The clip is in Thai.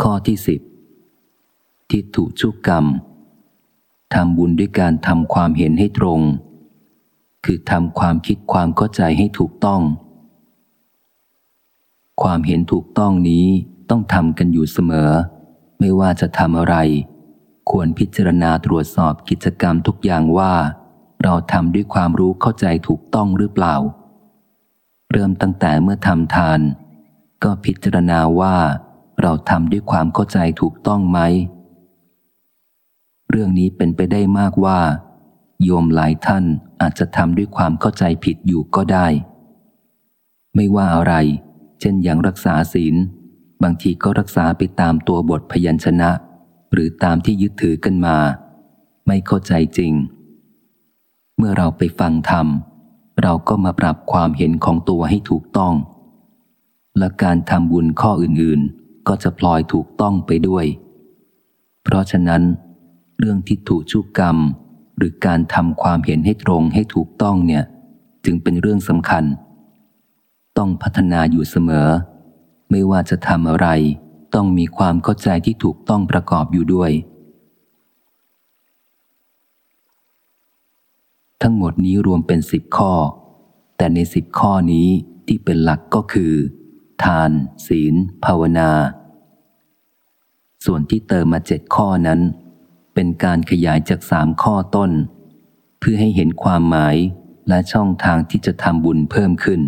ข้อที่สิบทิฏฐุชุกกรรมทำบุญด้วยการทำความเห็นให้ตรง คือทำความคิดความเข้าใจให้ถูกต้อง ความเห็นถูกต้องนี้ต้องทำกันอยู่เสมอ ไม่ว่าจะทำอะไร ควรพิจารณาตรวจสอบกิจกรรมทุกอย่างว่า เราทำด้วยความรู้เข้าใจถูกต้องหรือเปล่า เริ่มตั้งแต่เมื่อทำทาน ก็พิจารณาว่า เราทำด้วยความเข้าใจถูกต้องไหม เรื่องนี้เป็นไปได้มากว่า โยมหลายท่านอาจจะทำด้วยความเข้าใจผิดอยู่ก็ได้ ไม่ว่าอะไร เช่นอย่างรักษาศีล บางทีก็รักษาไปตามตัวบทพยัญชนะ หรือตามที่ยึดถือกันมา ไม่เข้าใจจริง เมื่อเราไปฟังธรรม เราก็มาปรับความเห็นของตัวให้ถูกต้องและการทำบุญข้ออื่น ๆ ก็จะพลอยถูกต้องไปด้วย เพราะฉะนั้น เรื่องทิฏฐุชุกกรรม หรือการทำความเห็นให้ตรงให้ถูกต้องเนี่ย จึงเป็นเรื่องสำคัญ ต้องพัฒนาอยู่เสมอ ไม่ว่าจะทำอะไร ต้องมีความเข้าใจที่ถูกต้องประกอบอยู่ด้วย ทั้งหมดนี้รวมเป็นสิบข้อ แต่ในสิบข้อนี้ที่เป็นหลักก็คือ ทาน ศีล ภาวนา ส่วนที่เติมมาเจ็ดข้อนั้น เป็นการขยายจากสามข้อต้น เพื่อให้เห็นความหมายและช่องทางที่จะทำบุญเพิ่มขึ้น